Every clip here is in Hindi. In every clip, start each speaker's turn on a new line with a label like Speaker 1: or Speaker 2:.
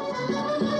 Speaker 1: Música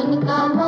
Speaker 2: इनका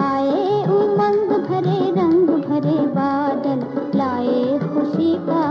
Speaker 1: हरे बादल लाए खुशी का